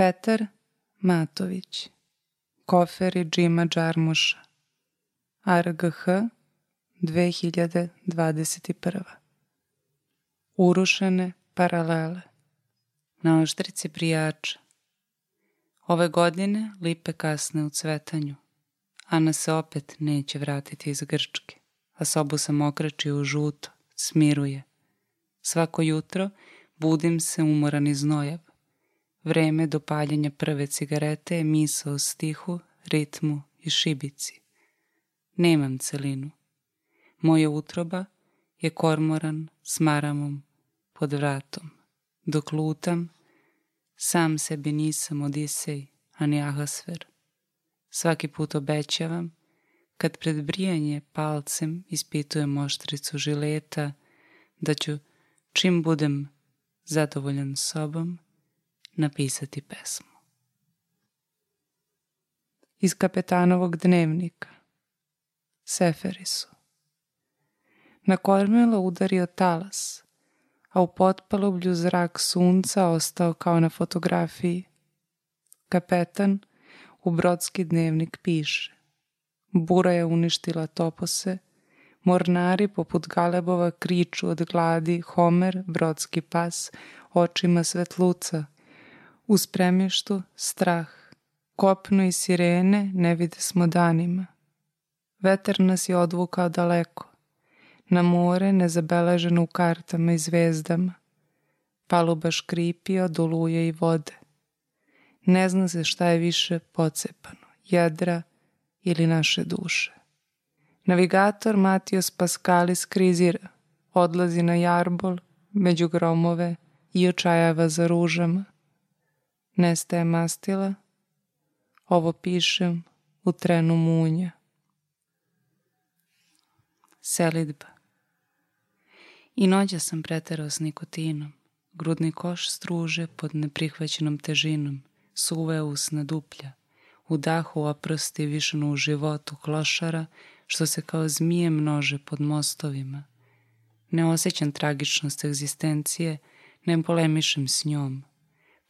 Petar Matović Koferi Džima Džarmuša RGH 2021 Urušene paralele Na oštrici prijača Ove godine lipe kasne u cvetanju. Ana se opet neće vratiti iz Grčke, a sobu sam okrećio u žuto, smiruje. Svako jutro budim se umoran iz znojav. Vreme do paljenja prve cigarete je misa o stihu, ritmu i šibici. Nemam celinu. Moja utroba je kormoran s maramom pod vratom. Dok lutam, sam sebi nisam Odisej, ani Ahasver. Svaki put obećavam, kad pred brijanje palcem ispitujem oštricu žileta, da ću, čim budem zadovoljan sobom, napisati pesmu. Iz kapetanovog dnevnika Seferisu Na kormilo udario talas, a u potpalublju zrak sunca ostao kao na fotografiji. Kapetan u brodski dnevnik piše. Bura je uništila topose, mornari poput galebova kriču od gladi, Homer, brodski pas, očima svetluca. U spremištu strah, kopno i sirene ne vide smo danima. Veter nas je odvukao daleko, na more nezabeleženo u kartama i zvezdama. Paluba škripio do luje i vode. Ne zna se šta je više pocepano, jedra ili naše duše. Navigator Matijos Paskalis krizira, odlazi na jarbol, među gromove i očajava za ružama. Nestaje mastila, ovo pišem u trenu munja. Selidba I nođa sam preterao s nikotinom. Grudni koš struže pod neprihvaćenom težinom, suve usna duplja. U dahu oprosti višnu u životu klošara, što se kao zmije množe pod mostovima. Ne osjećam tragičnost egzistencije, ne polemišem s njom.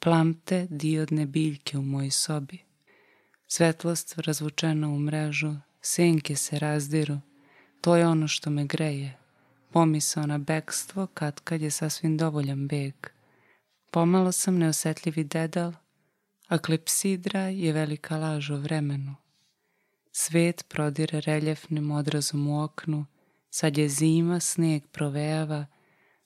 Plamte diodne biljke u mojoj sobi. Svetlost razvučena u mrežu, senke se razdiru, to je ono što me greje, pomisao na bekstvo kad kad je sasvim dovoljan beg. Pomalo sam neosetljivi dedal, a klepsidra je velika laž o vremenu. Svet prodire reljefnim odrazom u oknu, sad je zima, sneg provejava,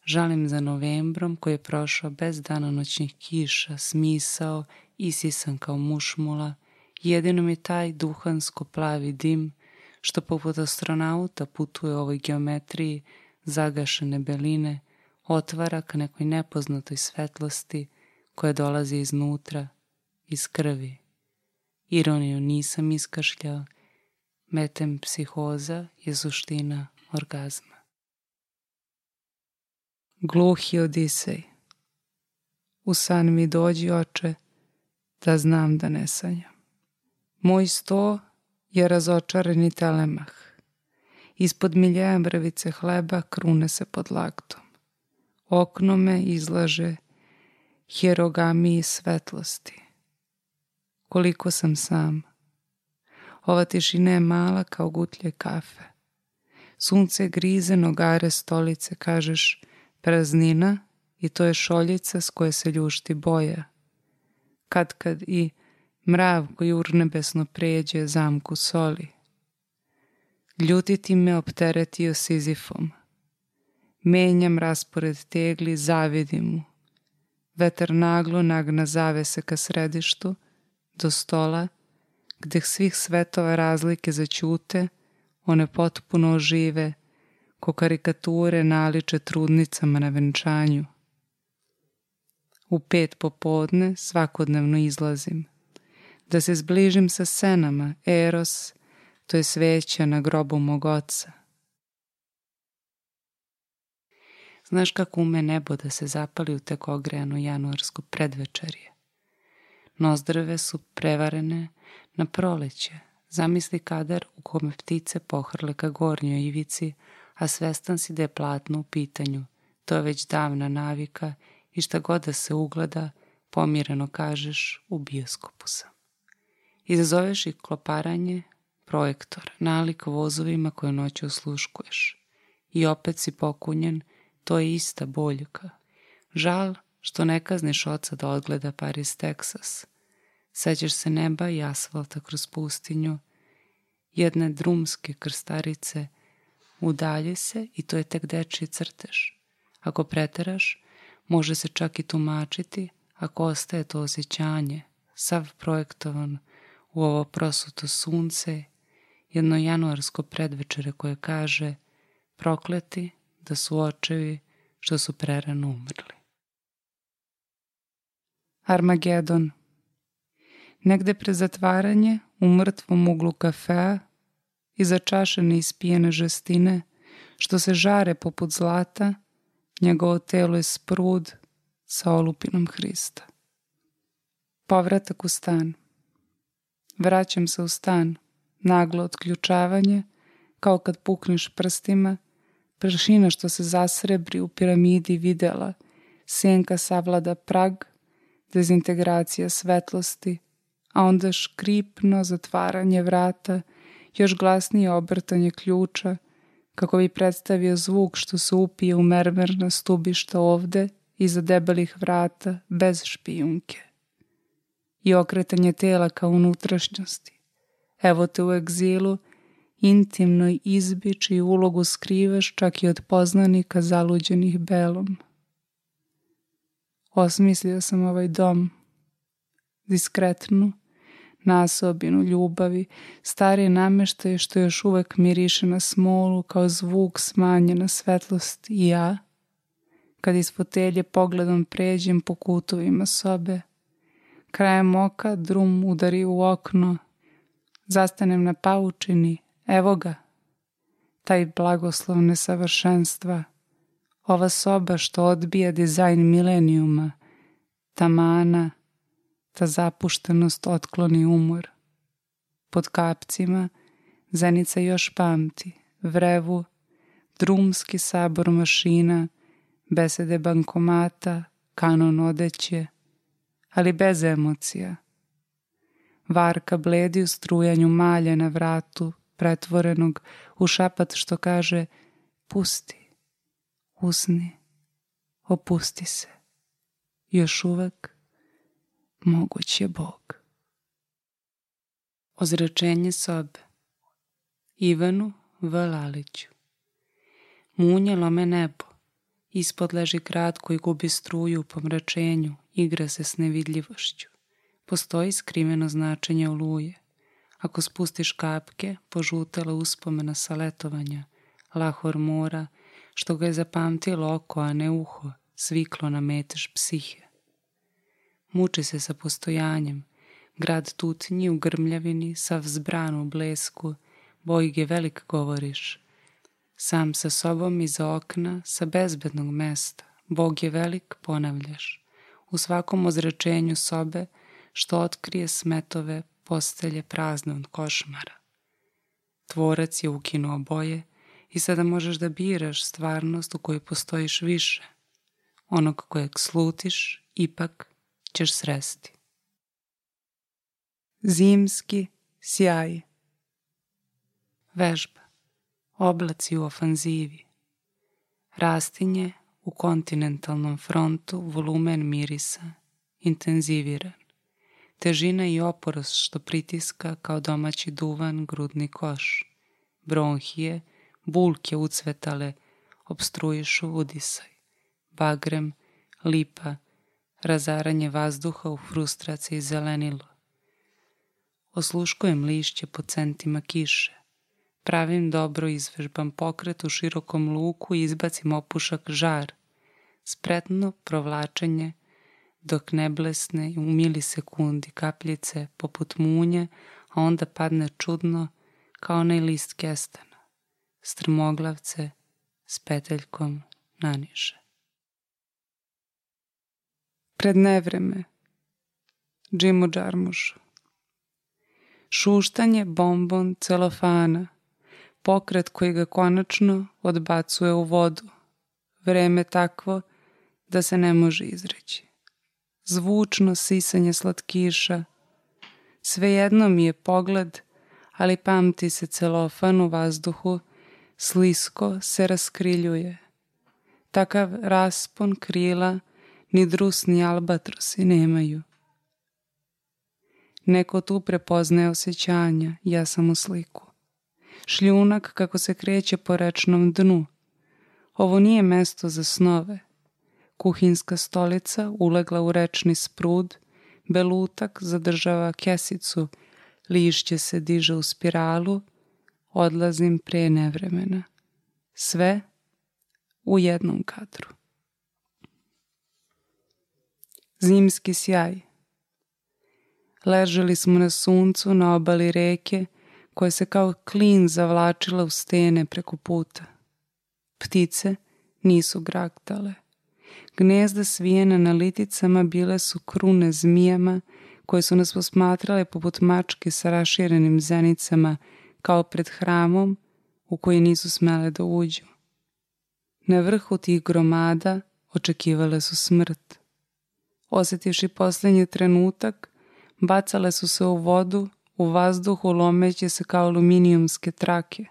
žalim za novembrom koji je prošao bez danonoćnih kiša, smisao, isisan kao mušmula, jedino mi taj duhansko plavi dim, što poput astronauta putuje u ovoj geometriji, zagašene beline otvara ka nekoj nepoznatoj svetlosti koja dolazi iznutra, iz krvi. Ironiju nisam iskašljao, metem psihoza je suština orgazma. Gluhi Odisej, u san mi dođi oče, da znam da ne sanjam. Moj sto je razočarani telemah, Ispod miljeja mrvice hleba krune se pod laktom. Okno me izlaže hierogamiji svetlosti. Koliko sam sam. Ova tišina je mala kao gutlje kafe. Sunce grize nogare stolice, kažeš praznina i to je šoljica s koje se ljušti boja. Kad kad i mrav koji urnebesno pređe zamku soli. Ljutiti me opteretio Sizifom. Menjam raspored tegli, zavidim mu. Vetar naglo nagna zavese ka središtu, do stola, gde svih svetova razlike začute, one potpuno ožive, ko karikature naliče trudnicama na venčanju. U pet popodne svakodnevno izlazim. Da se zbližim sa senama, Eros, To je sveća na grobu mog oca. Znaš kako ume nebo da se zapali u tek ogrejanu januarsku predvečerje. Nozdrve su prevarene na proleće. Zamisli kadar u kome ptice pohrle ka gornjoj ivici, a svestan si da je platno u pitanju. To je već davna navika i šta god da se ugleda, pomireno kažeš u bioskopu sam. Izazoveš i kloparanje, projektor, nalik vozovima koje noću osluškuješ. I opet si pokunjen, to je ista boljka. Žal što ne kazniš oca da odgleda Paris, Texas. Sećaš se neba i asfalta kroz pustinju, jedne drumske krstarice, udalje se i to je tek dečiji crtež. Ako preteraš, može se čak i tumačiti ako ostaje to osjećanje, sav projektovan u ovo prosuto sunce, jedno januarsko predvečere koje kaže prokleti da su očevi što su prerano umrli. Armagedon Negde pre zatvaranje, u mrtvom uglu kafea, iza čaše neispijene žestine, što se žare poput zlata, njegovo telo je sprud sa olupinom Hrista. Povratak u stan. Vraćam se u stan, naglo otključavanje, kao kad pukneš prstima, pršina što se zasrebri u piramidi videla, senka savlada prag, dezintegracija svetlosti, a onda škripno zatvaranje vrata, još glasnije obrtanje ključa, kako bi predstavio zvuk što se upije u mermerna stubišta ovde, iza debelih vrata, bez špijunke. I okretanje tela kao unutrašnjosti. Evo te u egzilu, intimnoj izbiči ulogu skrivaš čak i od poznanika zaluđenih belom. Osmislio sam ovaj dom, diskretnu, nasobinu ljubavi, stari nameštaj što još uvek miriše na smolu kao zvuk smanjena svetlost i ja, kad iz fotelje pogledom pređem po kutovima sobe. Krajem oka drum udari u okno, zastanem na paučini, evo ga, taj blagoslov nesavršenstva, ova soba što odbija dizajn milenijuma, tamana, ta zapuštenost otkloni umor. Pod kapcima Zenica još pamti, vrevu, drumski sabor mašina, besede bankomata, kanon odeće, ali bez emocija. Varka bledi u strujanju malja na vratu, pretvorenog u šapat što kaže pusti, usni, opusti se. Još uvek moguć je Bog. Ozračenje sobe Ivanu V. Laliću Munje lome nebo, ispod leži kratko i gubi struju u pomračenju, igra se s nevidljivošću. Postoji skriveno značenje oluje. Ako spustiš kapke, požutela uspomena sa letovanja, lahor mora, što ga je zapamtilo oko, a ne uho, sviklo na metež psihe muči se sa postojanjem, grad tutnji u grmljavini, sav zbran u blesku, bojge velik govoriš. Sam sa sobom iza okna, sa bezbednog mesta, Bog je velik, ponavljaš. U svakom ozrečenju sobe, što otkrije smetove, postelje prazne od košmara. Tvorac je ukinuo boje i sada možeš da biraš stvarnost u kojoj postojiš više. Onog kojeg slutiš, ipak ćeš sresti. Zimski sjaj Vežba Oblaci u ofanzivi Rastinje u kontinentalnom frontu volumen mirisa intenziviran. Težina i oporost što pritiska kao domaći duvan grudni koš. Bronhije, bulke ucvetale, obstruišu udisaj. Bagrem, lipa, razaranje vazduha u frustraciji zelenilo. Osluškujem lišće po centima kiše. Pravim dobro izvežbam pokret u širokom luku i izbacim opušak žar. Spretno provlačenje dok ne blesne u milisekundi kapljice poput munje, a onda padne čudno kao onaj list kestana. Strmoglavce s peteljkom naniže pred nevreme. Džimu Džarmuš. Šuštanje bombon celofana, pokret koji ga konačno odbacuje u vodu. Vreme takvo da se ne može izreći. zvučno sisanje slatkiša. Svejedno mi je pogled, ali pamti se celofan u vazduhu, slisko se raskriljuje. Takav raspon krila ni drus ni albatrosi nemaju. Neko tu prepoznaje osjećanja, ja sam u sliku. Šljunak kako se kreće po rečnom dnu. Ovo nije mesto za snove. Kuhinska stolica ulegla u rečni sprud, belutak zadržava kesicu, lišće se diže u spiralu, odlazim pre nevremena. Sve u jednom kadru. Zimski sjaj Ležali smo na suncu na obali reke koja se kao klin zavlačila u stene preko puta. Ptice nisu graktale. Gnezda svijena na liticama bile su krune zmijama koje su nas posmatrale poput mačke sa raširenim zenicama kao pred hramom u koji nisu smele da uđu. Na vrhu tih gromada očekivale su smrt. Osetivši poslednji trenutak, bacale su se u vodu, u vazduhu lomeće se kao aluminijumske trake.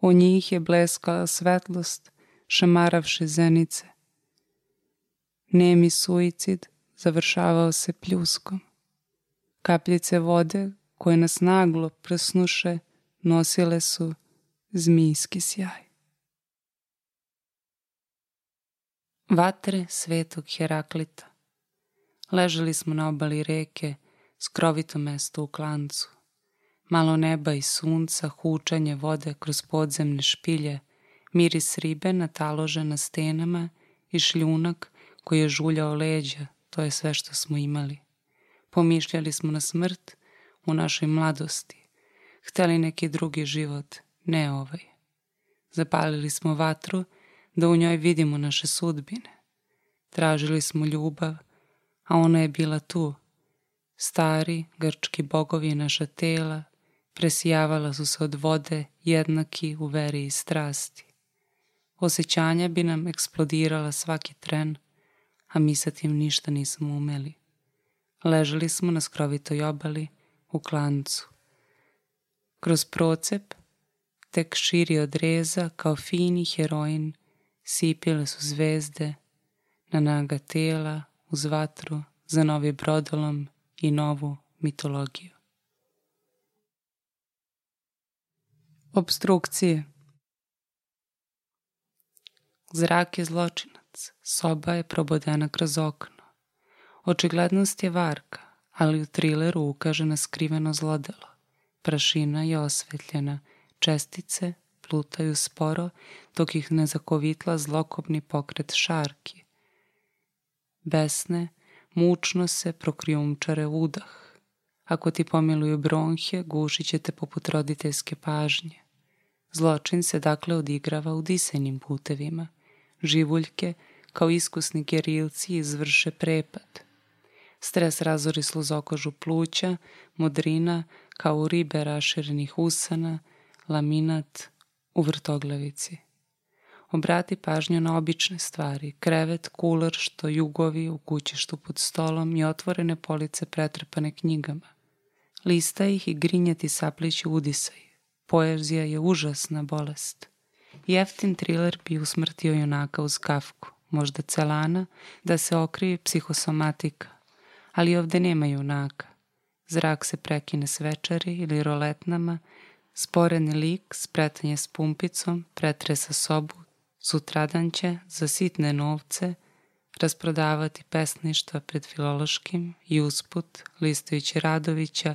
U njih je bleskala svetlost, šamaravše zenice. Nemi suicid završavao se pljuskom. Kapljice vode koje nas naglo prsnuše nosile su zmijski sjaj. Vatre svetog Heraklita Ležali smo na obali reke, skrovito mesto u klancu. Malo neba i sunca, hučanje vode kroz podzemne špilje, miris ribe natalože na stenama i šljunak koji je žuljao leđa, to je sve što smo imali. Pomišljali smo na smrt u našoj mladosti. Hteli neki drugi život, ne ovaj. Zapalili smo vatru da u njoj vidimo naše sudbine. Tražili smo ljubav, a ona je bila tu, Stari grčki bogovi naša tela presijavala su se od vode jednaki u veri i strasti. Osećanja bi nam eksplodirala svaki tren, a mi sa tim ništa nismo umeli. Ležali smo na skrovitoj obali u klancu. Kroz procep, tek širi od reza kao fini heroin, sipile su zvezde na naga tela uz vatru za novi brodolom i novu mitologiju. Obstrukcije Zrak je zločinac, soba je probodena kroz okno. Očiglednost je varka, ali u trileru ukaže na skriveno zlodelo. Prašina je osvetljena, čestice plutaju sporo dok ih ne zakovitla zlokobni pokret šarki. Besne, mučno se prokrijumčare udah. Ako ti pomiluju bronhje, gušit će te poput roditeljske pažnje. Zločin se dakle odigrava u disajnim putevima. Živuljke, kao iskusni gerilci, izvrše prepad. Stres razori sluzokožu pluća, modrina, kao u ribe raširenih usana, laminat u vrtoglavici. Obrati pažnju na obične stvari, krevet, kuler, što jugovi u kućištu pod stolom i otvorene police pretrpane knjigama. Lista ih i grinjati saplići udisaj. Poezija je užasna bolest. Jeftin thriller bi usmrtio junaka uz kafku, možda celana, da se okrivi psihosomatika. Ali ovde nema junaka. Zrak se prekine s večeri ili roletnama, sporeni lik, spretanje s pumpicom, pretresa sobu, Sutradan će za sitne novce rasprodavati pesništva pred filološkim i usput, listajući Radovića,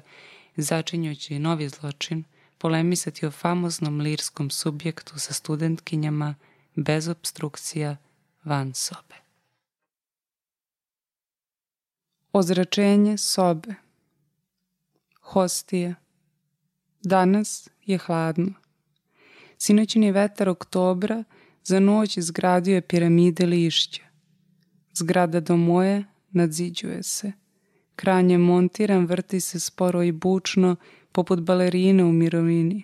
začinjući novi zločin, polemisati o famoznom lirskom subjektu sa studentkinjama bez obstrukcija van sobe. Ozračenje sobe Hostije Danas je hladno. Sinoćni vetar oktobra – Za noć izgradio je piramide lišća. Zgrada do moje nadziđuje se. Kranj montiran, vrti se sporo i bučno, poput balerine u mirovini.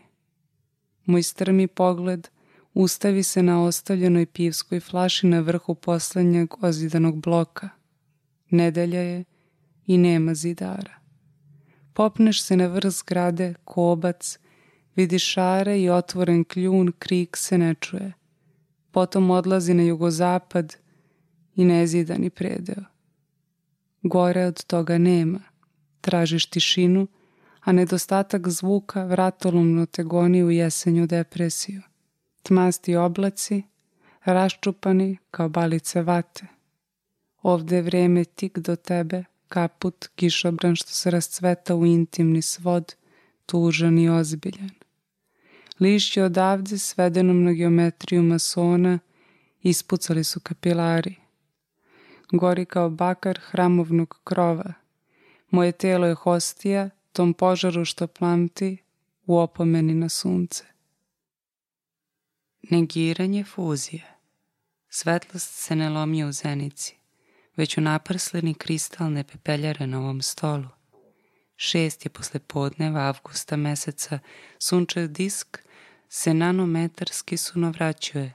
Moj strmi pogled ustavi se na ostavljenoj pivskoj flaši na vrhu poslednjeg ozidanog bloka. nedelja je i nema zidara. Popneš se na vrh zgrade, kobac, vidiš šare i otvoren kljun, krik se ne čuje. Potom odlazi na jugozapad i nezidani predeo. Gore od toga nema. Tražiš tišinu, a nedostatak zvuka vratolomno te goni u jesenju depresiju. Tmasti oblaci, raščupani kao balice vate. Ovde je vreme tik do tebe, kaput, kišobran što se rascveta u intimni svod, tužan i ozbiljan. Lišće odavde svedenom na geometriju masona ispucali su kapilari. Gori kao bakar hramovnog krova. Moje telo je hostija tom požaru što plamti u opomeni na sunce. Negiranje fuzije. Svetlost se ne lomi u zenici, već u naprsleni kristalne pepeljare na ovom stolu. Šest je posle podneva avgusta meseca, sunčev disk se nanometarski sunovraćuje,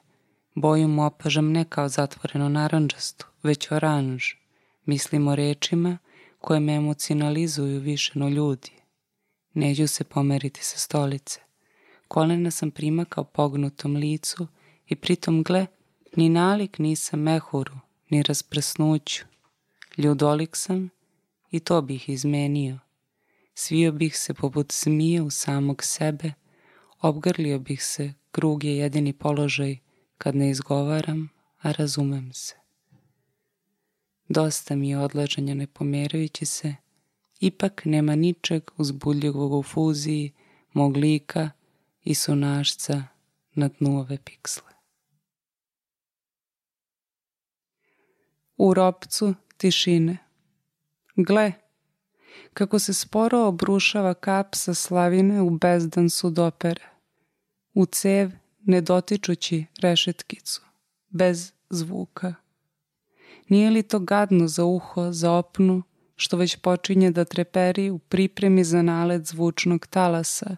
bojom opažam ne kao zatvoreno naranđastu, već oranž. Mislim o rečima koje me emocionalizuju više no ljudi. Neđu se pomeriti sa stolice. Kolena sam prima kao pognutom licu i pritom gle, ni nalik nisam mehuru, ni rasprsnuću. Ljudolik sam i to bih izmenio. Svio bih se poput zmije u samog sebe, obgrlio bih se, krug je jedini položaj kad ne izgovaram, a razumem se. Dosta mi je odlaženja ne pomerajući se, ipak nema ničeg uzbudljivog u fuziji mog lika i sunašca na dnu ove piksle. U ropcu tišine. Gle, kako se sporo obrušava kap sa slavine u bezdan sudopere. U cev ne dotičući rešetkicu, bez zvuka. Nije li to gadno za uho, za opnu, što već počinje da treperi u pripremi za nalet zvučnog talasa,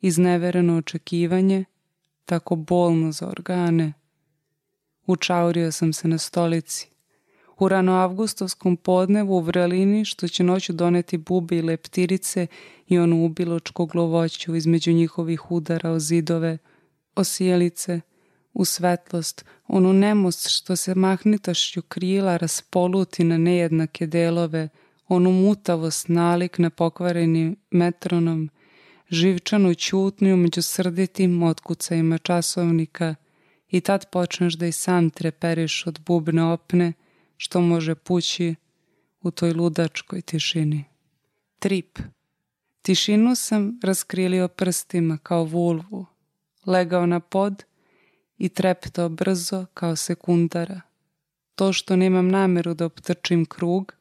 iznevereno očekivanje, tako bolno za organe. Učaurio sam se na stolici. U rano avgustovskom podnevu u vrelini što će noću doneti bube i leptirice i onu ubiločku glovoću između njihovih udara o zidove, o sjelice, u svetlost, onu nemost što se mahnitošću krila raspoluti na nejednake delove, onu mutavost nalik na pokvareni metronom, živčanu ćutnju među srditim otkucajima časovnika i tad počneš da i sam treperiš od bubne opne što može pući u toj ludačkoj tišini. Trip. Tišinu sam raskrilio prstima kao vulvu, legao na pod i treptao brzo kao sekundara. To što nemam nameru da optrčim krug,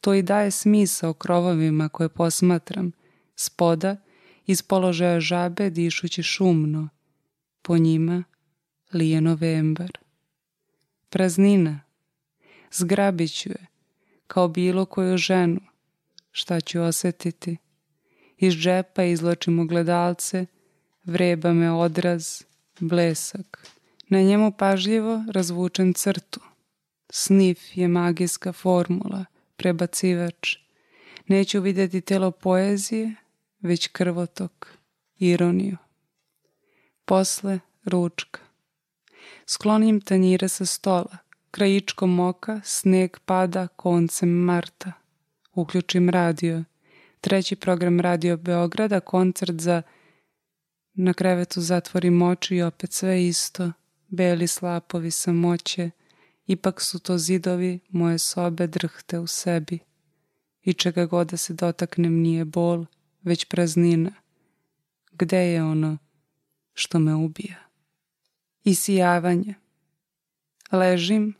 to i daje smisa o krovovima koje posmatram, spoda, iz položaja žabe dišući šumno. Po njima lije novembar. Praznina. Zgrabit ću je, kao bilo koju ženu. Šta ću osetiti? Iz džepa izločim ogledalce, vreba me odraz, blesak. Na njemu pažljivo razvučen crtu. Snif je magijska formula, prebacivač. Neću vidjeti telo poezije, već krvotok, ironiju. Posle ručka. Sklonim tanjire sa stola. Krajičkom oka sneg pada koncem marta. Uključim radio. Treći program Radio Beograda, koncert za na krevetu zatvorim oči i opet sve isto beli slapovi samoće, ipak su to zidovi moje sobe drhte u sebi. I čega god da se dotaknem nije bol, već praznina. Gde je ono što me ubija? Isijavanje. Ležim,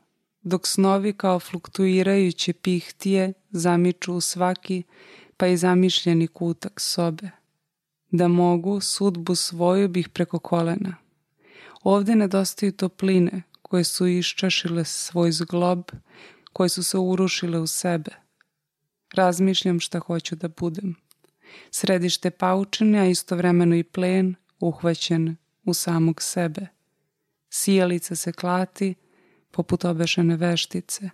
dok snovi kao fluktuirajuće pihtije zamiču u svaki pa i zamišljeni kutak sobe. Da mogu, sudbu svoju bih preko kolena – Ovde nedostaju topline koje su iščašile svoj zglob, koje su se urušile u sebe. Razmišljam šta hoću da budem. Središte paučine, a istovremeno i plen, uhvaćen u samog sebe. Sijalica se klati, poput obešene veštice.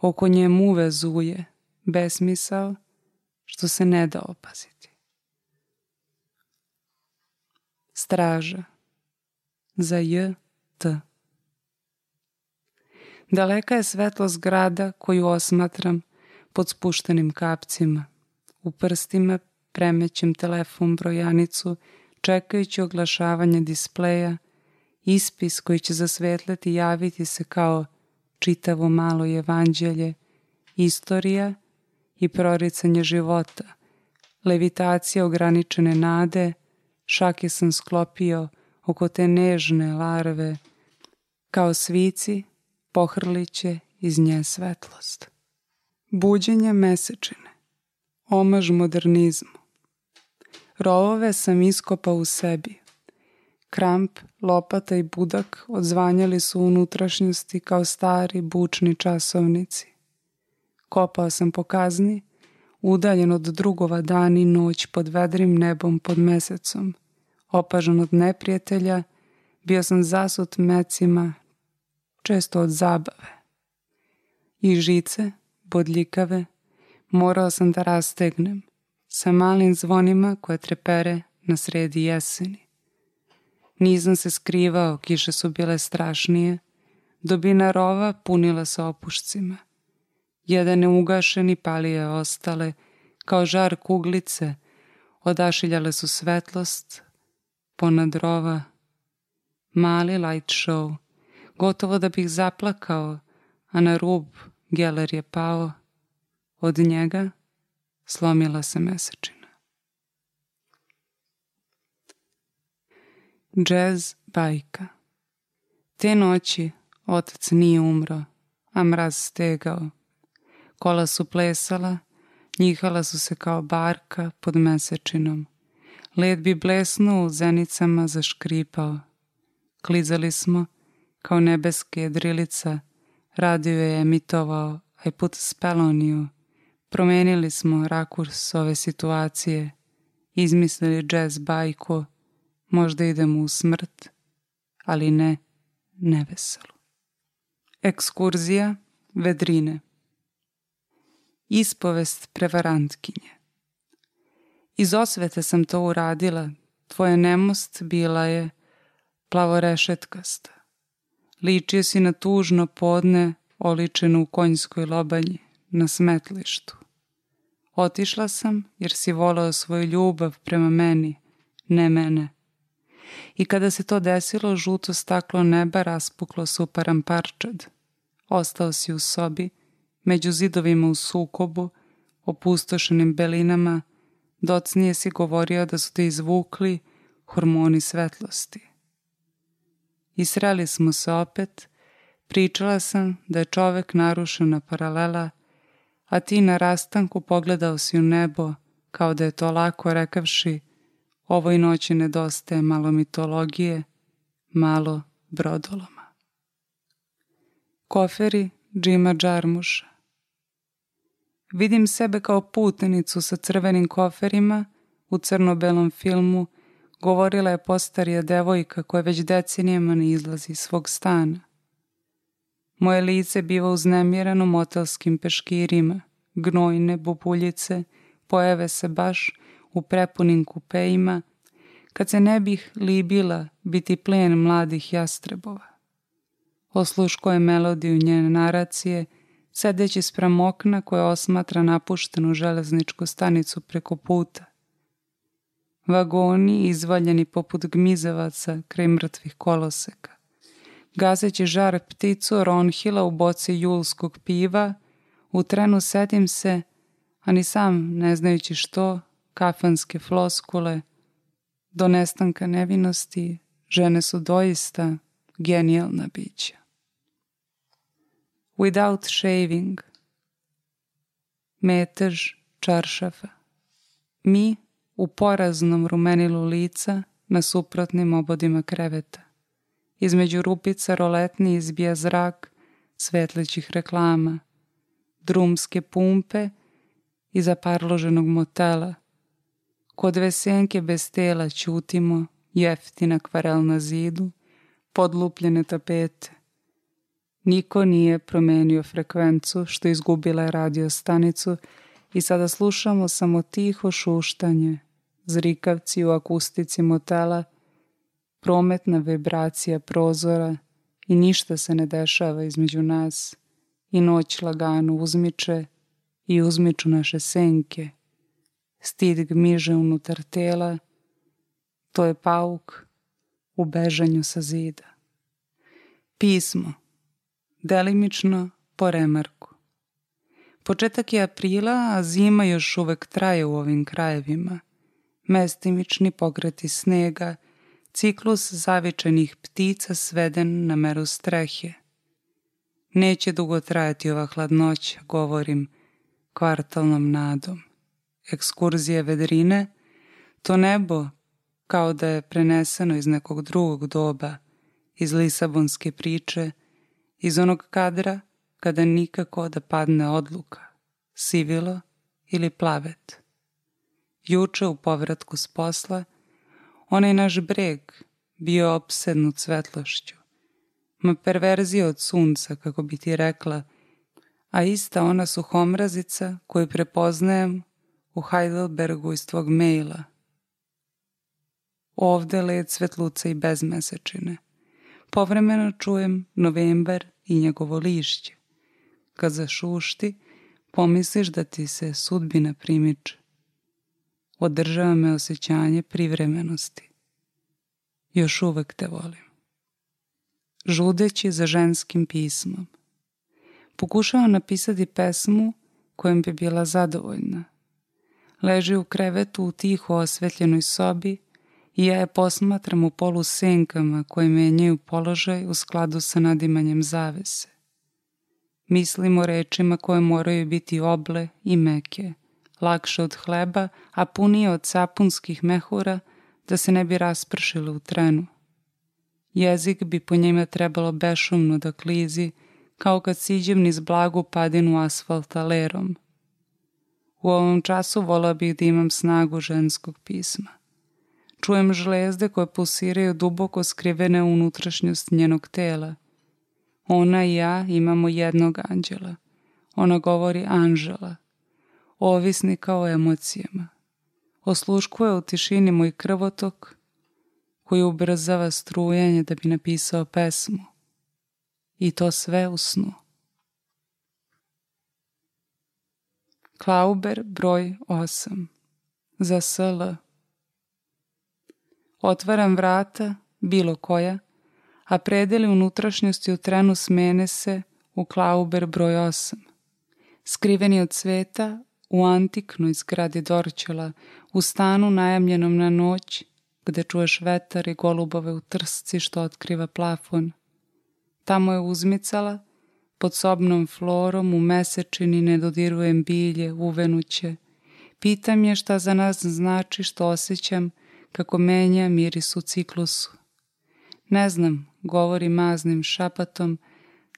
oko nje muve zuje, besmisao, što se ne da opaziti. Straža za J, T. Daleka je svetlost grada koju osmatram pod spuštenim kapcima. U prstima premećem telefon brojanicu, čekajući oglašavanje displeja, ispis koji će zasvetleti javiti se kao čitavo malo evanđelje, istorija i proricanje života, levitacija ograničene nade, šake sam sklopio oko te nežne larve, kao svici pohrliće iz nje svetlost. Buđenje mesečine, omaž modernizmu. Rovove sam iskopao u sebi. Kramp, lopata i budak odzvanjali su unutrašnjosti kao stari bučni časovnici. Kopao sam po kazni, udaljen od drugova dan i noć pod vedrim nebom pod mesecom. Opažan od neprijatelja, bio sam zasut mecima, često od zabave. I žice, bodljikave, morao sam da rastegnem sa malim zvonima koje trepere na sredi jeseni. Nisam se skrivao, kiše su bile strašnije, dobina rova punila se opušcima. Jedan neugašeni palije ostale, kao žar kuglice, odašiljale su svetlost, ponad rova, mali light show, gotovo da bih zaplakao, a na rub geler je pao, od njega slomila se mesečina. Jazz bajka Te noći otac nije umro, a mraz stegao. Kola su plesala, njihala su se kao barka pod mesečinom. Led bi blesnuo u zenicama zaškripao. Klizali smo, kao nebeske jedrilica, radio je emitovao, i put speloniju. Promenili smo rakurs ove situacije, izmislili jazz bajku, možda idemo u smrt, ali ne neveselu. Ekskurzija vedrine Ispovest prevarantkinje Iz osvete sam to uradila, tvoja nemost bila je plavorešetkasta. Ličio si na tužno podne oličeno u konjskoj lobanji, na smetlištu. Otišla sam jer si volao svoju ljubav prema meni, ne mene. I kada se to desilo, žuto staklo neba raspuklo suparan parčad. Ostao si u sobi, među zidovima u sukobu, opustošenim belinama, docnije si govorio da su te izvukli hormoni svetlosti. I sreli smo se opet, pričala sam da je čovek narušena paralela a ti na rastanku pogledao si u nebo, kao da je to lako rekavši, ovoj noći nedostaje malo mitologije, malo brodoloma. Koferi Džima Džarmuša Vidim sebe kao putenicu sa crvenim koferima u crno-belom filmu, govorila je postarija devojka koja već decenijama ne izlazi iz svog stana. Moje lice biva uznemirano motelskim peškirima, gnojne bubuljice pojave se baš u prepunim kupejima, kad se ne bih libila biti plen mladih jastrebova. Osluško je melodiju njene naracije, sedeći sprem okna koje osmatra napuštenu železničku stanicu preko puta. Vagoni izvaljeni poput gmizavaca kraj mrtvih koloseka gazeći žar pticu ronhila u boci julskog piva, u trenu setim se, a ni sam ne znajući što, kafanske floskule, do nestanka nevinosti, žene su doista genijalna bića. Without shaving Metež čaršafa Mi u poraznom rumenilu lica na suprotnim obodima kreveta. Između rupica roletni izbija zrak svetlećih reklama, drumske pumpe iza parloženog motela. Kod vesenke bez tela ćutimo, jeftina kvarel na zidu, podlupljene tapete. Niko nije promenio frekvencu što izgubila je radio stanicu i sada slušamo samo tiho šuštanje, zrikavci u akustici motela, prometna vibracija prozora i ništa se ne dešava između nas i noć lagano uzmiče i uzmiču naše senke. Stid gmiže unutar tela, to je pauk u bežanju sa zida. Pismo, delimično po remarku. Početak je aprila, a zima još uvek traje u ovim krajevima. Mestimični pogreti snega, ciklus zavičanih ptica sveden na meru strehe. Neće dugo trajati ova hladnoća, govorim, kvartalnom nadom. Ekskurzije vedrine, to nebo kao da je preneseno iz nekog drugog doba, iz Lisabonske priče, iz onog kadra kada nikako da padne odluka, sivilo ili plavet. Juče u povratku s posla, onaj naš breg bio opsednut svetlošću, ma perverzija od sunca, kako bi ti rekla, a ista ona suhomrazica koju prepoznajem u Heidelbergu iz tvog maila. Ovde led svetluca i bezmesečine. Povremeno čujem novembar i njegovo lišće. Kad zašušti, pomisliš da ti se sudbina primiče. Održava me osjećanje privremenosti. Još uvek te volim. Žudeći za ženskim pismom. Pokušavam napisati pesmu kojom bi bila zadovoljna. Leži u krevetu u tiho osvetljenoj sobi i ja je posmatram u polu senkama koje menjaju položaj u skladu sa nadimanjem zavese. Mislim o rečima koje moraju biti oble i meke, lakše od hleba, a punije od sapunskih mehura da se ne bi raspršile u trenu. Jezik bi po njima trebalo bešumno da klizi, kao kad siđem niz blagu padinu asfalta lerom. U ovom času volao bih da imam snagu ženskog pisma. Čujem žlezde koje pulsiraju duboko skrivene u unutrašnjost njenog tela. Ona i ja imamo jednog anđela. Ona govori anžela. Ovisnika o emocijama. Osluškuje u tišini moj krvotok koji ubrzava strujanje da bi napisao pesmu. I to sve u snu. Klauber broj 8 za SL Otvaram vrata, bilo koja, a predeli unutrašnjosti u trenu smene se u Klauber broj 8. Skriveni od sveta, u antiknoj zgradi Dorčela, u stanu najamljenom na noć, gde čuješ vetar i golubove u trsci što otkriva plafon. Tamo je uzmicala, pod sobnom florom u mesečini ne dodirujem bilje, uvenuće. Pitam je šta za nas znači što osjećam kako menja miris u ciklusu. Ne znam, govori maznim šapatom,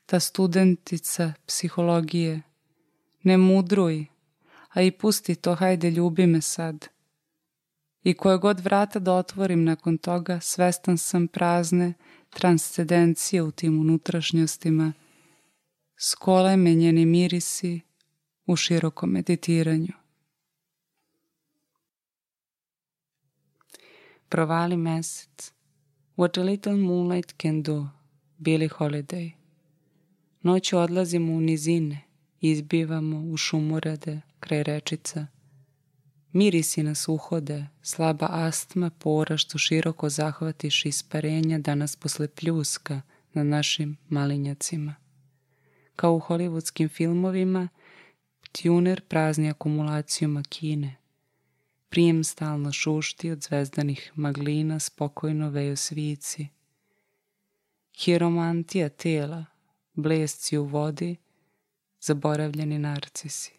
ta studentica psihologije. Ne mudruj, a i pusti to, hajde ljubi me sad. I koje god vrata da otvorim nakon toga, svestan sam prazne transcendencije u tim unutrašnjostima, skole menjeni mirisi u širokom meditiranju. Provali mesec. What a little moonlight can do. Billy Holiday. Noću odlazimo u nizine, izbivamo u šumorade, kraj rečica. Mirisi nas uhode, slaba astma, pora što široko zahvatiš isparenja danas posle pljuska na našim malinjacima. Kao u hollywoodskim filmovima, tuner prazni akumulaciju makine, Prijem stalno šušti od zvezdanih maglina spokojno veju svici. Hiromantija tela, blesci u vodi, zaboravljeni narcisi.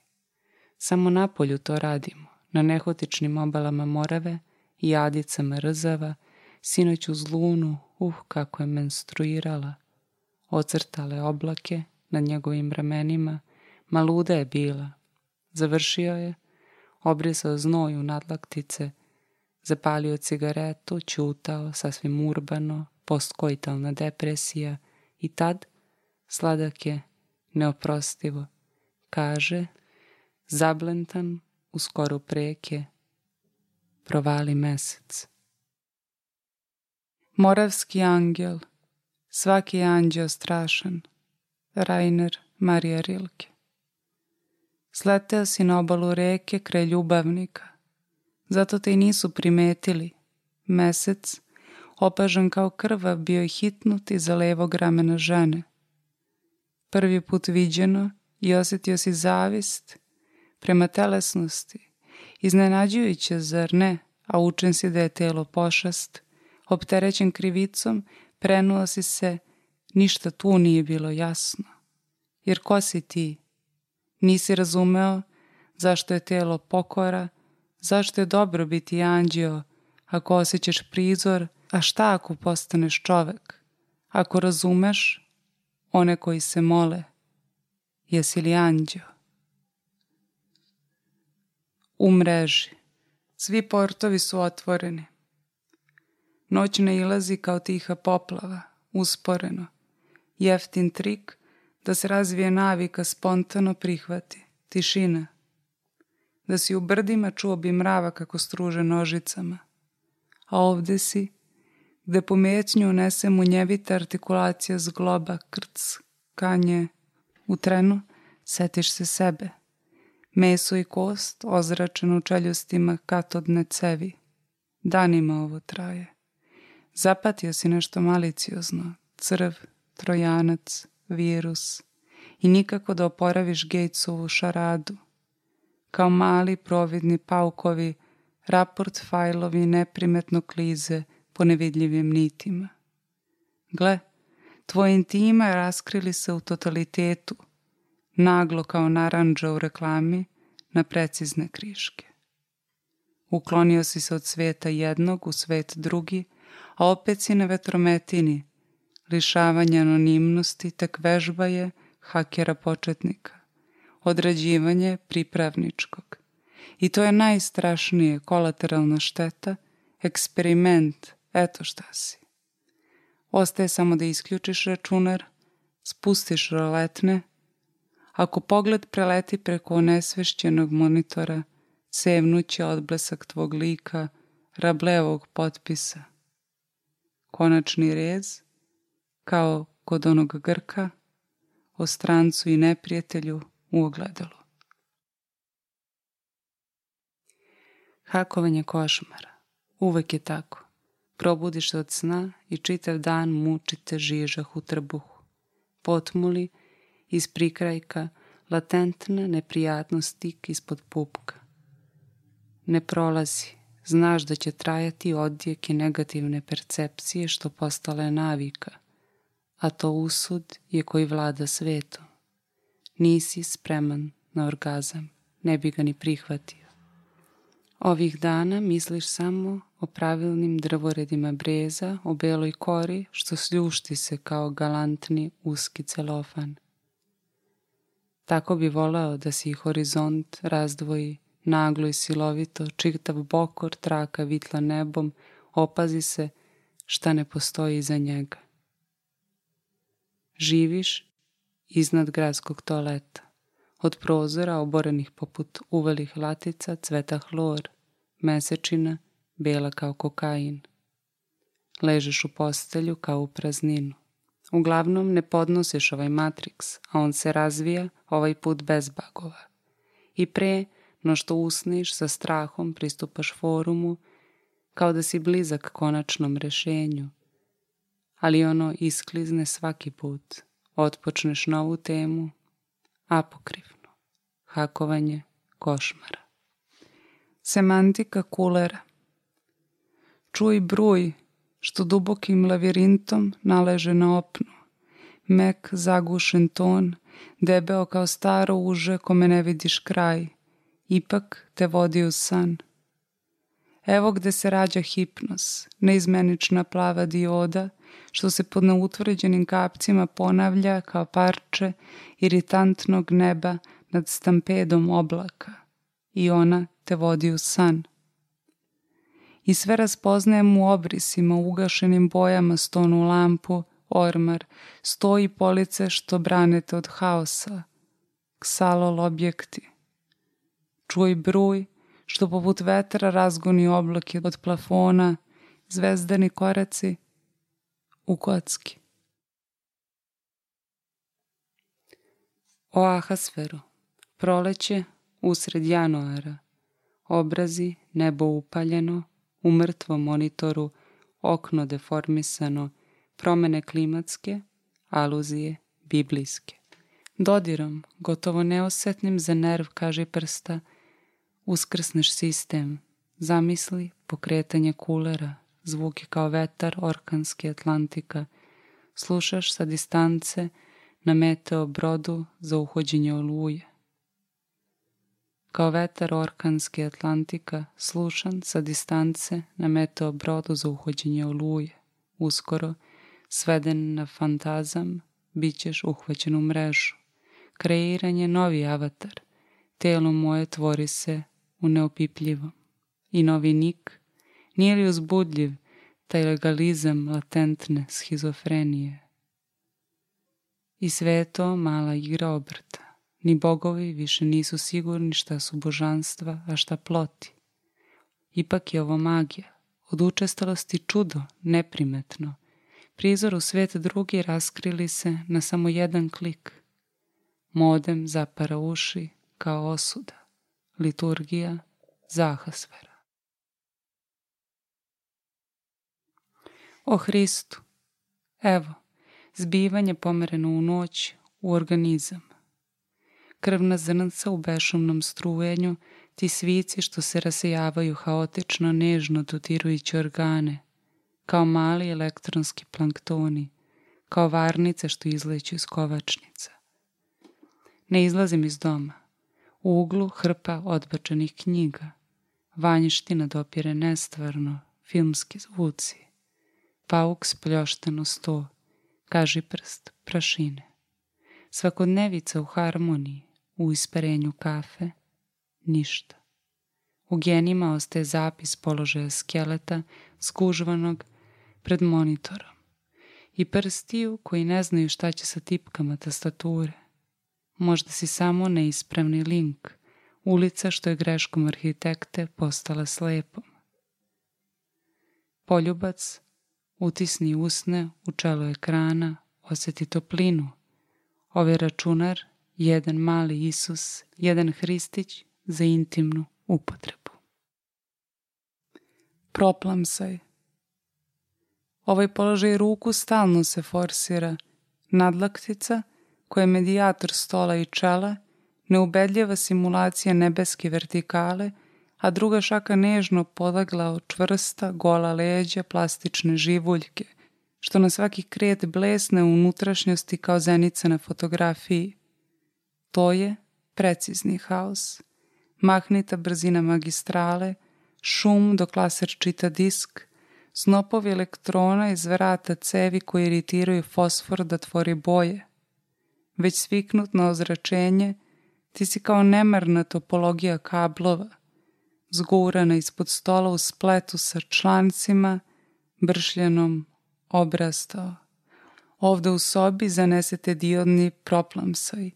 Samo napolju to radimo, na nehotičnim obalama Morave i jadicama rzava, sinoć uz lunu, uh, kako je menstruirala, ocrtale oblake nad njegovim ramenima, maluda je bila. Završio je, obrisao znoj u nadlaktice, zapalio cigaretu, čutao, sasvim urbano, postkoitalna depresija i tad, sladak je neoprostivo, kaže, zablentan u skoru preke, provali mesec. Moravski angel, svaki anđeo strašan, Rainer Marija Rilke. Sleteo si na obalu reke kraj ljubavnika, zato te i nisu primetili. Mesec, opažan kao krva, bio je hitnut iza levog ramena žene. Prvi put viđeno i osjetio si zavist prema telesnosti. Iznenađujuće, zar ne, a učen si da je telo pošast, opterećen krivicom, prenuo si se, ništa tu nije bilo jasno. Jer ko si ti? Nisi razumeo zašto je telo pokora, zašto je dobro biti anđeo, ako osjećaš prizor, a šta ako postaneš čovek? Ako razumeš one koji se mole, jesi li anđeo? U mreži. Svi portovi su otvoreni. Noć ne ilazi kao tiha poplava, usporeno. Jeftin trik da se razvije navika spontano prihvati. Tišina. Da si u brdima čuo bi mrava kako struže nožicama. A ovde si, gde pometnju unese munjevita artikulacija zgloba, krc, kanje. U trenu setiš se sebe. Meso i kost ozračen u čeljustima katodne cevi. Danima ovo traje. Zapatio si nešto maliciozno, crv, trojanac, virus i nikako da oporaviš Gatesovu šaradu. Kao mali providni paukovi, raport fajlovi neprimetno klize po nevidljivim nitima. Gle, tvoje intima raskrili se u totalitetu, naglo kao naranđa u reklami na precizne kriške. Uklonio si se od sveta jednog u svet drugi, a opet si na vetrometini, lišavanje anonimnosti tek vežba je hakera početnika, odrađivanje pripravničkog. I to je najstrašnije kolateralna šteta, eksperiment, eto šta si. Ostaje samo da isključiš računar, spustiš roletne, ako pogled preleti preko onesvešćenog monitora, sevnuće odblesak tvog lika, rablevog potpisa. Konačni rez kao kod onog Grka, o strancu i neprijatelju u ogledalu. Hakovanje košmara. Uvek je tako. Probudiš se od sna i čitav dan mučite žižah u trbuhu. Potmuli iz prikrajka latentna neprijatnost tik ispod pupka. Ne prolazi, znaš da će trajati odjeke negativne percepcije što postale navika – a to usud je koji vlada svetom. Nisi spreman na orgazam, ne bi ga ni prihvatio. Ovih dana misliš samo o pravilnim drvoredima breza, o beloj kori što sljušti se kao galantni uski celofan. Tako bi voleo da si horizont razdvoji naglo i silovito, čitav bokor traka vitla nebom, opazi se šta ne postoji iza njega. Živiš iznad gradskog toaleta. Od prozora oborenih poput uvelih latica cveta hlor, mesečina, bela kao kokain. Ležeš u postelju kao u prazninu. Uglavnom ne podnosiš ovaj matriks, a on se razvija ovaj put bez bagova. I pre no što usniš sa strahom pristupaš forumu kao da si blizak konačnom rešenju – ali ono isklizne svaki put. Otpočneš novu temu, apokrifno, hakovanje košmara. Semantika kulera. Čuj bruj što dubokim lavirintom naleže na opnu. Mek zagušen ton, debeo kao staro uže kome ne vidiš kraj. Ipak te vodi u san. Evo gde se rađa hipnos, neizmenična plava dioda – što se pod neutvrđenim kapcima ponavlja kao parče iritantnog neba nad stampedom oblaka i ona te vodi u san. I sve raspoznajem u obrisima, ugašenim bojama stonu lampu, ormar, stoji police što branete od haosa, ksalol objekti. Čuj bruj što poput vetra razgoni oblake od plafona, zvezdani koraci u kocki. O ahasferu, proleće usred januara, obrazi, nebo upaljeno, u mrtvom monitoru, okno deformisano, promene klimatske, aluzije biblijske. Dodirom, gotovo neosetnim za nerv, kaže prsta, uskrsneš sistem, zamisli pokretanje kulera, zvuki kao vetar orkanski Atlantika, slušaš sa distance na meteo brodu za uhođenje oluje. Kao vetar orkanski Atlantika, slušan sa distance na meteo brodu za uhođenje oluje. Uskoro, sveden na fantazam, bit ćeš uhvaćen u mrežu. Kreiranje novi avatar. Telo moje tvori se u neopipljivom. I novi nik, nije li uzbudljiv taj legalizam latentne schizofrenije? I sve je to mala igra obrta. Ni bogovi više nisu sigurni šta su božanstva, a šta ploti. Ipak je ovo magija, od učestalosti čudo, neprimetno. Prizor u svet drugi raskrili se na samo jedan klik. Modem zapara uši kao osuda liturgija zahasvera. O Hristu, evo, zbivanje pomereno u noć, u organizam. Krvna zrnca u bešumnom strujenju, ti svici što se rasejavaju haotično, nežno dotirujući organe, kao mali elektronski planktoni, kao varnice što izleću iz kovačnica. Ne izlazim iz doma. U uglu hrpa odbačenih knjiga. Vanjština dopire nestvarno, filmski zvuci. Pauk spljošteno sto, kaži prst, prašine. Svakodnevica u harmoniji, u isparenju kafe, ništa. U genima ostaje zapis položaja skeleta skužvanog pred monitorom i prstiju koji ne znaju šta će sa tipkama tastature. Možda si samo neispravni link, ulica što je greškom arhitekte postala slepom. Poljubac, utisni usne u čelo ekrana, oseti toplinu. Ovaj računar, jedan mali Isus, jedan Hristić za intimnu upotrebu. Proplamsaj. Ovaj položaj ruku stalno se forsira. Nadlaktica – koja je medijator stola i čela, neubedljiva simulacija nebeske vertikale, a druga šaka nežno podagla od čvrsta, gola leđa plastične živuljke, što na svaki kret blesne u unutrašnjosti kao zenica na fotografiji. To je precizni haos. Mahnita brzina magistrale, šum dok laser čita disk, snopovi elektrona iz vrata cevi koji iritiraju fosfor da tvori boje – već sviknut na ozračenje, ti si kao nemarna topologija kablova, zgurana ispod stola u spletu sa člancima, bršljenom, obrastao. Ovde u sobi zanesete diodni proplamsaj.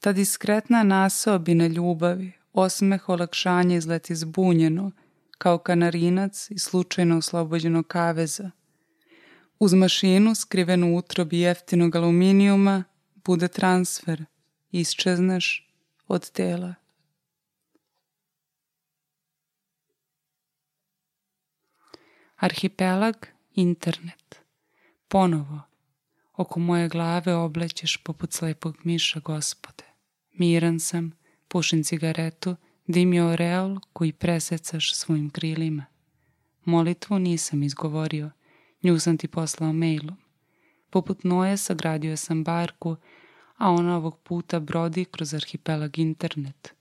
Ta diskretna naseobina ljubavi, osmeh olakšanja izleti zbunjeno, kao kanarinac i slučajno oslobođeno kaveza. Uz mašinu, skrivenu utrobi jeftinog aluminijuma, bude transfer, isčezneš od tela. Arhipelag, internet. Ponovo, oko moje glave oblećeš poput slepog miša, gospode. Miran sam, pušim cigaretu, dim je oreol koji presecaš svojim krilima. Molitvu nisam izgovorio, nju sam ti poslao mailom. Poput Noje sagradio sam barku, a ona ovog puta brodi kroz arhipelag internet.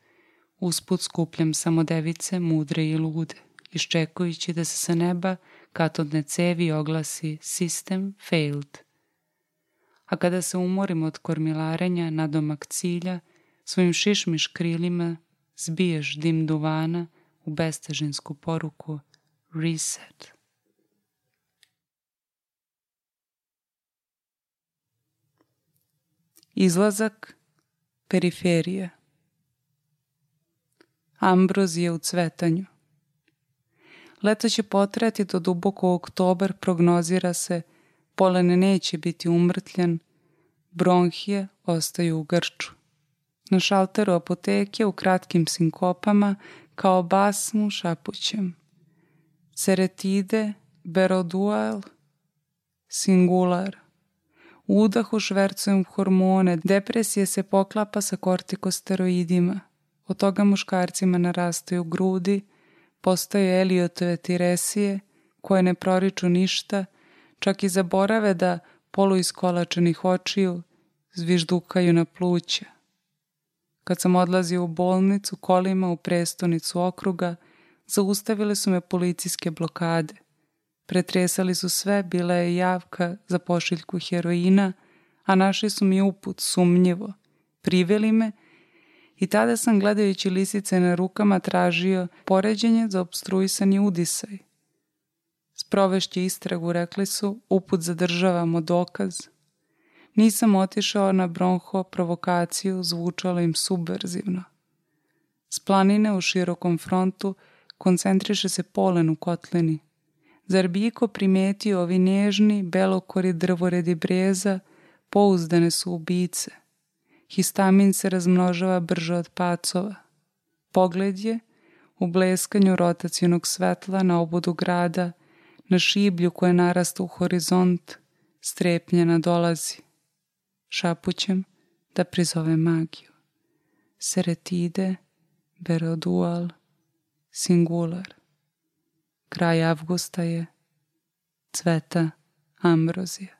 Usput skupljam samo device, mudre i lude, iščekujući da se sa neba katodne cevi oglasi System failed. A kada se umorim od kormilarenja na domak cilja, svojim šišmiš krilima zbiješ dim duvana u bestežinsku poruku Reset. Izlazak periferije. Ambrozije u cvetanju. Leto će potrati do duboko oktobar, prognozira se, polen neće biti umrtljen, bronhije ostaju u grču. Na šalteru apoteke u kratkim sinkopama kao basmu šapućem. Ceretide, berodual, singular. U udahu švercujem hormone, depresija se poklapa sa kortikosteroidima. Od toga muškarcima narastaju grudi, postaju Eliotove tiresije, koje ne proriču ništa, čak i zaborave da poluiskolačenih očiju zviždukaju na pluća. Kad sam odlazio u bolnicu kolima u prestonicu okruga, zaustavile su me policijske blokade. Pretresali su sve, bila je javka za pošiljku heroina, a našli su mi uput sumnjivo. Priveli me i tada sam gledajući lisice na rukama tražio poređenje za obstruisani udisaj. Sprovešće istragu, rekli su, uput zadržavamo dokaz. Nisam otišao na bronho provokaciju, zvučalo im subverzivno. S planine u širokom frontu koncentriše se polen u kotlini. Zar bi iko primetio ovi nežni, belokori drvoredi breza, pouzdane su ubice. Histamin se razmnožava brže od pacova. Pogled je, u bleskanju rotacijonog svetla na obodu grada, na šiblju koje narasta u horizont, strepnjena dolazi. Šapućem da prizove magiju. Seretide, berodual, singular. Kraj avgusta je cveta ambrozija.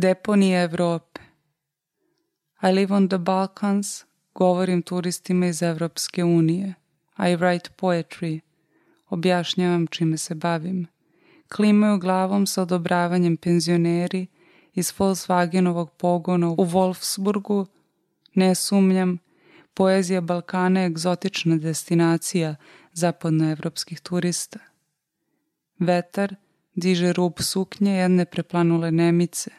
Deponije Evrope. I live on the Balkans, govorim turistima iz Evropske unije. I write poetry, objašnjavam čime se bavim. Klimaju glavom sa odobravanjem penzioneri iz Volkswagenovog pogona u Wolfsburgu. Ne sumnjam, poezija Balkana je egzotična destinacija zapadnoevropskih turista. Vetar diže rub suknje jedne preplanule nemice.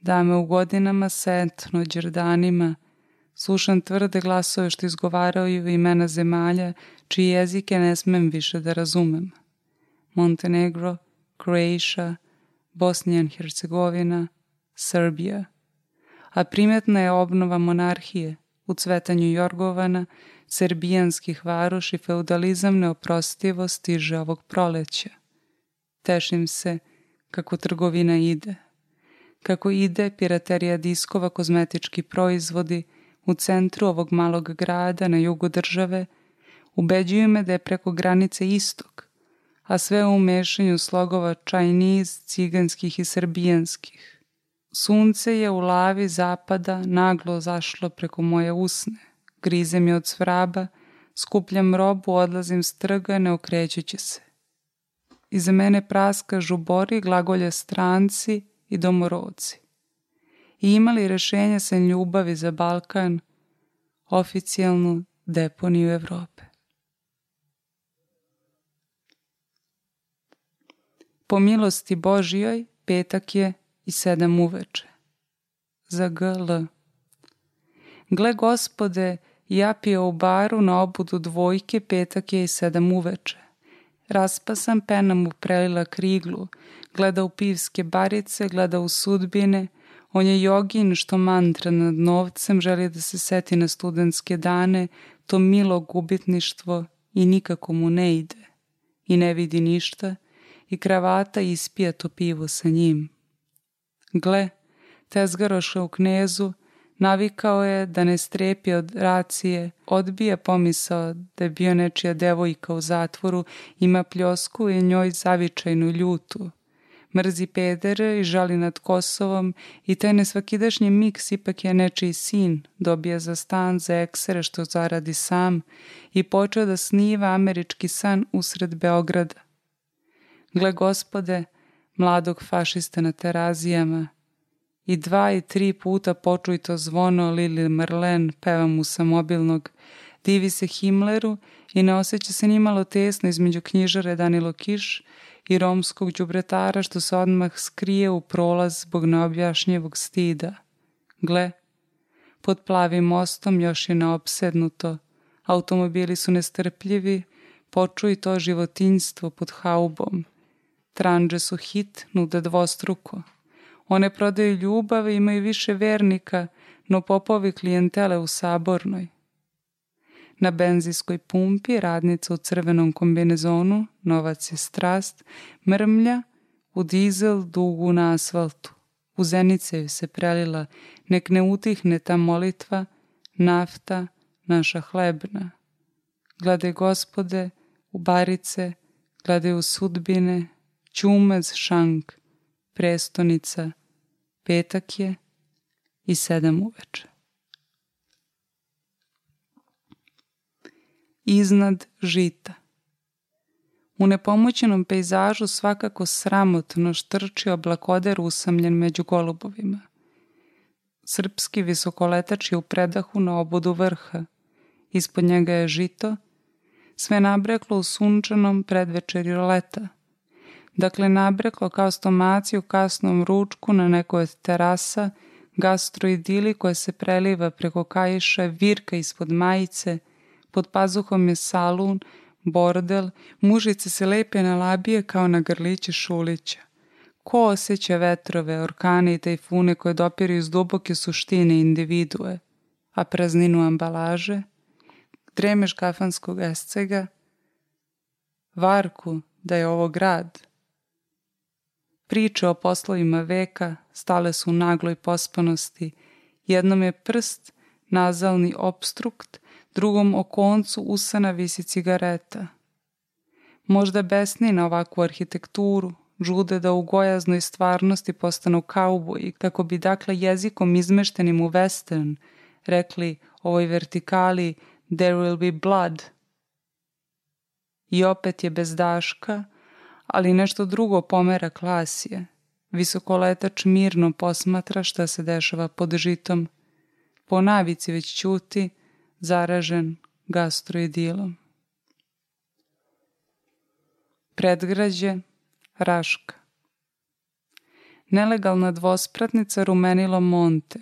Dame u godinama setno đerdanima, slušam tvrde glasove što izgovaraju imena zemalja čiji jezike ne smem više da razumem. Montenegro, Croatia, Bosnija i Hercegovina, Srbija. A primetna je obnova monarhije u cvetanju Jorgovana, serbijanskih varoši feudalizam neoprostivo stiže ovog proleća. Tešim se kako trgovina ide. Kako ide piraterija diskova kozmetički proizvodi u centru ovog malog grada na jugu države, ubeđuju me da je preko granice istok, a sve u mešanju slogova Chinese, ciganskih i srbijanskih. Sunce je u lavi zapada naglo zašlo preko moje usne. Grizem je od svraba, skupljam robu, odlazim s trga, ne okrećući se. Iza mene praska žubori, glagolje stranci i domorodci. I imali rešenja sa ljubavi za Balkan, oficijalnu deponiju Evrope. Po milosti Božijoj, petak je i sedam uveče. Za GL. Gle gospode, ja pio u baru na obudu dvojke, petak je i sedam uveče. Raspasan pena mu prelila kriglu, gleda u pivske barice, gleda u sudbine, on je jogin što mantra nad novcem, želi da se seti na studentske dane, to milo gubitništvo i nikako mu ne ide. I ne vidi ništa, i kravata ispija to pivo sa njim. Gle, tezgaroša u knezu, navikao je da ne strepi od racije, odbija pomisao da je bio nečija devojka u zatvoru, ima pljosku i njoj zavičajnu ljutu. Mrzi pedere i žali nad Kosovom i taj nesvakidašnji miks ipak je nečiji sin, dobija za stan za eksere što zaradi sam i počeo da sniva američki san usred Beograda. Gle gospode, mladog fašista na terazijama, i dva i tri puta počuj to zvono Lili Merlen peva mu sa mobilnog, Divi se Himmleru i ne osjeća se nimalo tesno između knjižare Danilo Kiš i romskog đubretara što se odmah skrije u prolaz zbog neobjašnjevog stida. Gle, pod plavim mostom još je neopsednuto, automobili su nestrpljivi, počuj to životinjstvo pod haubom. Tranđe su hit, nude dvostruko. One prodaju ljubav i imaju više vernika, no popovi klijentele u sabornoj. Na benzinskoj pumpi radnica u crvenom kombinezonu, novac je strast, mrmlja u dizel dugu na asfaltu. U zenice ju se prelila, nek ne utihne ta molitva, nafta, naša hlebna. Gledaj gospode, u barice, gledaj u sudbine, čumez šank, prestonica, petak je i sedam uveče. iznad žita. U nepomućenom pejzažu svakako sramotno štrči oblakoder usamljen među golubovima. Srpski visokoletač je u predahu na obodu vrha. Ispod njega je žito, sve nabreklo u sunčanom predvečerju leta. Dakle, nabreklo kao stomaci u kasnom ručku na nekoj od terasa, gastroidili koja se preliva preko kajiša, virka ispod majice, pod pazuhom je salun, bordel, mužice se lepe na labije kao na grliće šulića. Ko osjeća vetrove, orkane i tajfune koje dopiru iz duboke suštine individue, a prazninu ambalaže, dremeš kafanskog escega, varku da je ovo grad. Priče o poslovima veka stale su u nagloj pospanosti, jednom je prst, nazalni obstrukt, drugom o koncu usana visi cigareta. Možda besni na ovakvu arhitekturu, žude da u gojaznoj stvarnosti postanu kauboji, kako bi dakle jezikom izmeštenim u western rekli ovoj vertikali there will be blood. I opet je bez daška, ali nešto drugo pomera klasije. Visokoletač mirno posmatra šta se dešava pod žitom. Po navici već ćuti, zaražen gastroidilom. Predgrađe Raška Nelegalna dvospratnica rumenilo Monte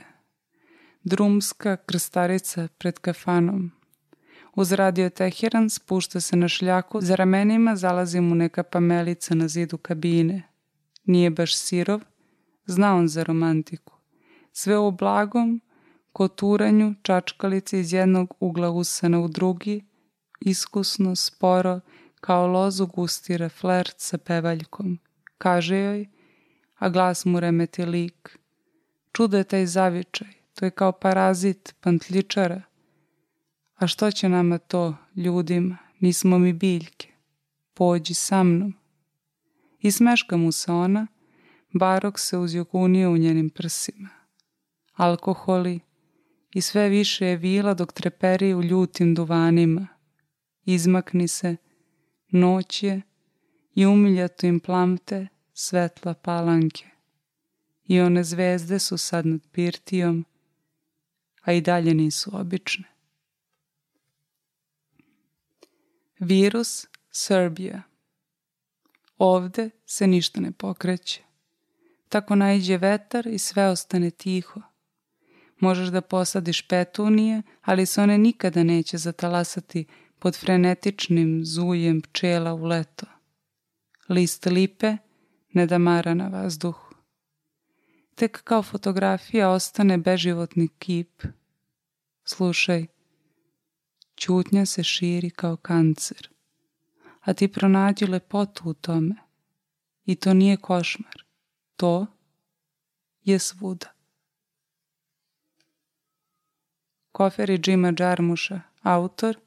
Drumska krstarica pred kafanom Uz radio Teheran spušta se na šljaku, za ramenima zalazi mu neka pamelica na zidu kabine. Nije baš sirov, zna on za romantiku. Sve u blagom, koturanju čačkalice iz jednog ugla usana u drugi, iskusno, sporo, kao lozu gustira flert sa pevaljkom. Kaže joj, a glas mu remeti lik. Čudo je taj zavičaj, to je kao parazit, pantljičara. A što će nama to, ljudima, nismo mi biljke. Pođi sa mnom. I smeška mu se ona, barok se uzjokunio u njenim prsima. Alkoholi, i sve više je vila dok treperi u ljutim duvanima. Izmakni se, noć je i umiljato im plamte svetla palanke. I one zvezde su sad nad Pirtijom, a i dalje nisu obične. Virus Srbija Ovde se ništa ne pokreće. Tako najđe vetar i sve ostane tiho – Možeš da posadiš petunije, ali se one nikada neće zatalasati pod frenetičnim zujem pčela u leto. List lipe ne damara na vazduhu. Tek kao fotografija ostane beživotni kip. Slušaj, čutnja se širi kao kancer, a ti pronađi lepotu u tome. I to nije košmar, to je svuda. Koferi Džima Džarmuša, autor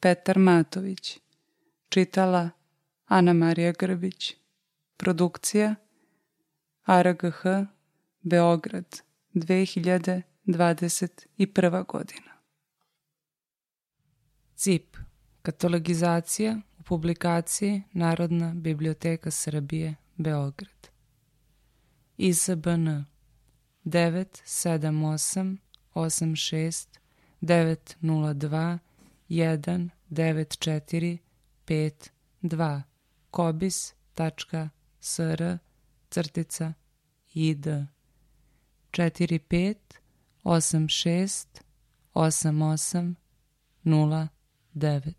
Petar Matović, čitala Ana Marija Grbić, produkcija ARGH Beograd 2021. godina. CIP Katalogizacija u publikaciji Narodna biblioteka Srbije, Beograd. ISBN 978 86 902 19452 kobis.sr crtica id 45 86 88 0 David.